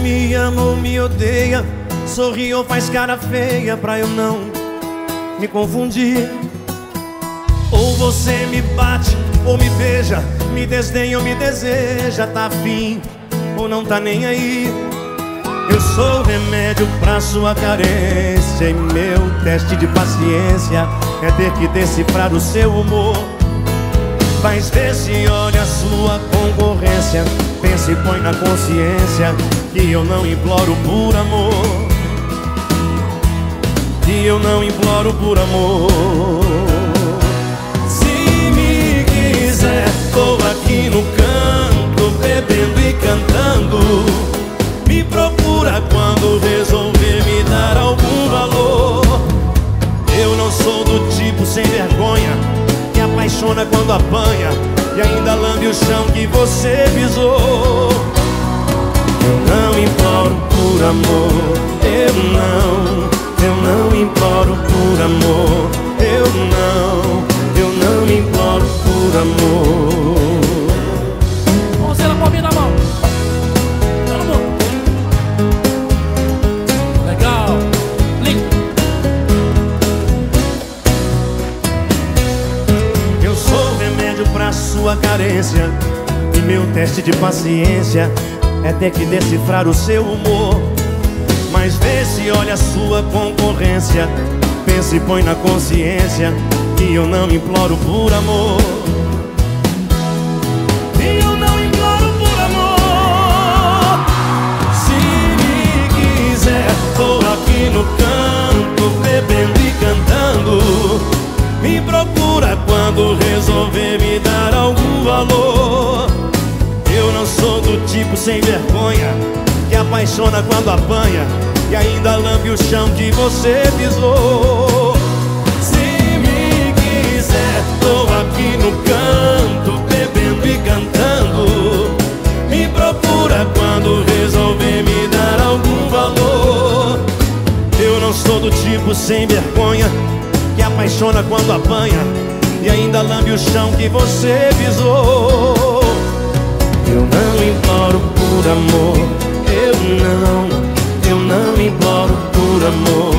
me odeia, sorri ou faz cara feia pra eu não me confundir. Ou você me bate ou me beija, me desdenha ou me deseja, tá afim ou não tá nem aí. Eu sou remédio pra sua carência e meu teste de paciência é ter que decifrar o seu humor. Mas vê se olha a sua concorrência. Pensa e põe na consciência Que eu não imploro por amor. Que eu não imploro por amor apaixona quando apanha E ainda lambe o chão que você pisou. Eu não imploro por amor Eu não, eu não imploro por amor Eu não, eu não imploro por amor sua carência. E meu teste de paciência É ter que decifrar o seu humor. Mas vê se olha a sua concorrência. Pensa e põe na consciência Que eu não imploro por amor valor. Eu não sou do tipo sem vergonha Que apaixona quando apanha E ainda lambe o chão que você pisou. Se me quiser, tô aqui no canto Bebendo e cantando. Me procura quando resolver me dar algum valor. Eu não sou do tipo sem vergonha que apaixona quando apanha o chão que você pisou. Eu não imploro por amor, eu não, eu não imploro por amor.